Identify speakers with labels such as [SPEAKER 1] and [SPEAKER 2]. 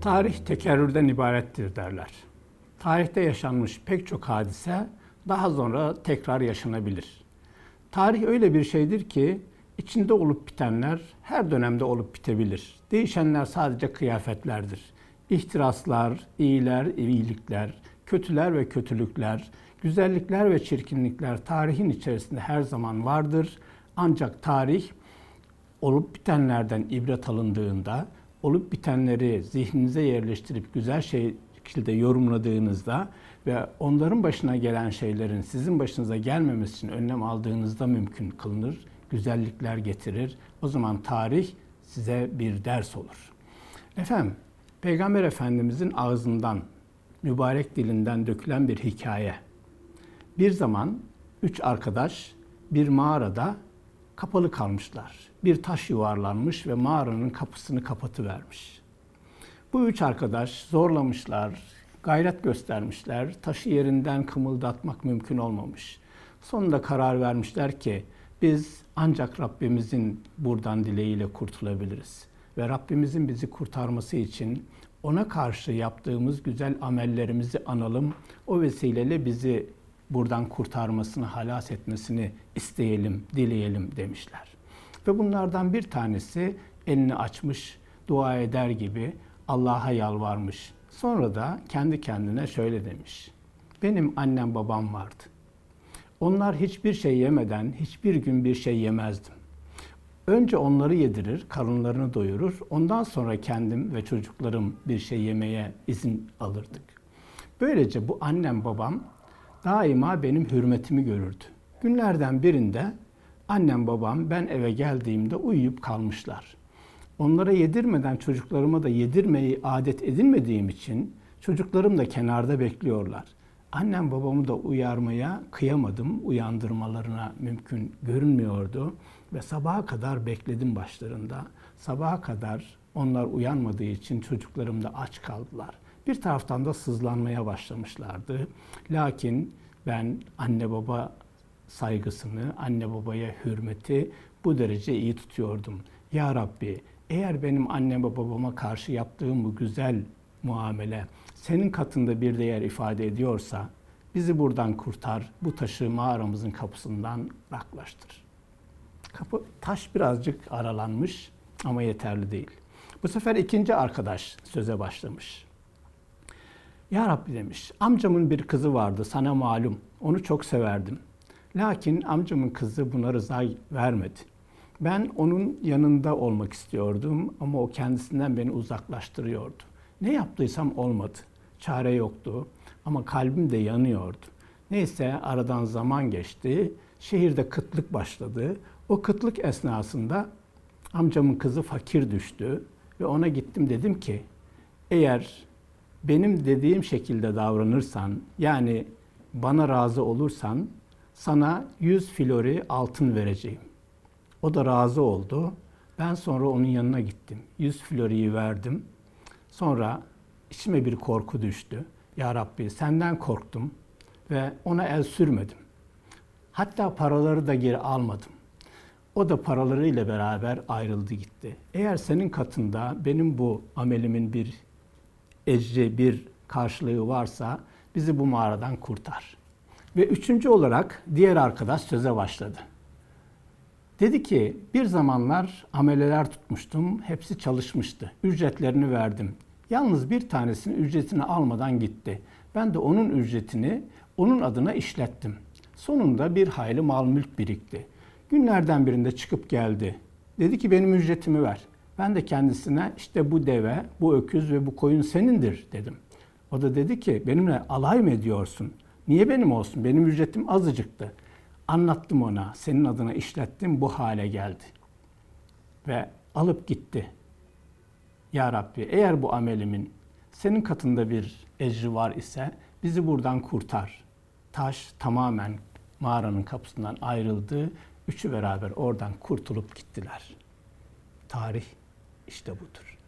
[SPEAKER 1] Tarih tekerrürden ibarettir derler. Tarihte yaşanmış pek çok hadise daha sonra tekrar yaşanabilir. Tarih öyle bir şeydir ki içinde olup bitenler her dönemde olup bitebilir. Değişenler sadece kıyafetlerdir. İhtiraslar, iyiler, iyilikler, kötüler ve kötülükler, güzellikler ve çirkinlikler tarihin içerisinde her zaman vardır. Ancak tarih olup bitenlerden ibret alındığında, olup bitenleri zihninize yerleştirip güzel şekilde yorumladığınızda ve onların başına gelen şeylerin sizin başınıza gelmemesi için önlem aldığınızda mümkün kılınır. Güzellikler getirir. O zaman tarih size bir ders olur. Efendim, Peygamber Efendimizin ağzından, mübarek dilinden dökülen bir hikaye. Bir zaman üç arkadaş bir mağarada kapalı kalmışlar. Bir taş yuvarlanmış ve mağaranın kapısını kapatıvermiş. Bu üç arkadaş zorlamışlar, gayret göstermişler. Taşı yerinden kımıldatmak mümkün olmamış. Sonunda karar vermişler ki biz ancak Rabbimizin buradan dileğiyle kurtulabiliriz. Ve Rabbimizin bizi kurtarması için ona karşı yaptığımız güzel amellerimizi analım. O vesileyle bizi buradan kurtarmasını, halas etmesini isteyelim, dileyelim demişler. Ve bunlardan bir tanesi elini açmış, dua eder gibi Allah'a yalvarmış. Sonra da kendi kendine şöyle demiş. Benim annem babam vardı. Onlar hiçbir şey yemeden hiçbir gün bir şey yemezdim. Önce onları yedirir, karınlarını doyurur. Ondan sonra kendim ve çocuklarım bir şey yemeye izin alırdık. Böylece bu annem babam daima benim hürmetimi görürdü. Günlerden birinde annem babam ben eve geldiğimde uyuyup kalmışlar. Onlara yedirmeden çocuklarıma da yedirmeyi adet edinmediğim için çocuklarım da kenarda bekliyorlar. Annem babamı da uyarmaya kıyamadım. Uyandırmalarına mümkün görünmüyordu ve sabaha kadar bekledim başlarında. Sabaha kadar onlar uyanmadığı için çocuklarım da aç kaldılar. Bir taraftan da sızlanmaya başlamışlardı. Lakin ben anne baba saygısını, anne babaya hürmeti bu derece iyi tutuyordum. Ya Rabbi eğer benim annem ve babama karşı yaptığım bu güzel muamele senin katında bir değer ifade ediyorsa bizi buradan kurtar, bu taşı mağaramızın kapısından raklaştır. Kapı, taş birazcık aralanmış ama yeterli değil. Bu sefer ikinci arkadaş söze başlamış. Ya Rabbi demiş, amcamın bir kızı vardı sana malum, onu çok severdim. Lakin amcamın kızı buna rıza vermedi. Ben onun yanında olmak istiyordum ama o kendisinden beni uzaklaştırıyordu. Ne yaptıysam olmadı. Çare yoktu ama kalbim de yanıyordu. Neyse aradan zaman geçti. Şehirde kıtlık başladı. O kıtlık esnasında amcamın kızı fakir düştü ve ona gittim dedim ki eğer benim dediğim şekilde davranırsan yani bana razı olursan sana 100 flori altın vereceğim. O da razı oldu. Ben sonra onun yanına gittim. 100 floriyi verdim. Sonra içime bir korku düştü. Ya Rabbi senden korktum ve ona el sürmedim. Hatta paraları da geri almadım. O da paralarıyla beraber ayrıldı gitti. Eğer senin katında benim bu amelimin bir ecri, bir karşılığı varsa bizi bu mağaradan kurtar. Ve üçüncü olarak diğer arkadaş söze başladı. Dedi ki bir zamanlar ameleler tutmuştum. Hepsi çalışmıştı. Ücretlerini verdim. Yalnız bir tanesinin ücretini almadan gitti. Ben de onun ücretini onun adına işlettim. Sonunda bir hayli mal mülk birikti. Günlerden birinde çıkıp geldi. Dedi ki benim ücretimi ver. Ben de kendisine işte bu deve, bu öküz ve bu koyun senindir dedim. O da dedi ki benimle alay mı ediyorsun? Niye benim olsun? Benim ücretim azıcıktı. Anlattım ona. Senin adına işlettim. Bu hale geldi. Ve alıp gitti. Ya Rabbi eğer bu amelimin senin katında bir ecri var ise bizi buradan kurtar. Taş tamamen mağaranın kapısından ayrıldı. Üçü beraber oradan kurtulup gittiler. Tarih işte budur.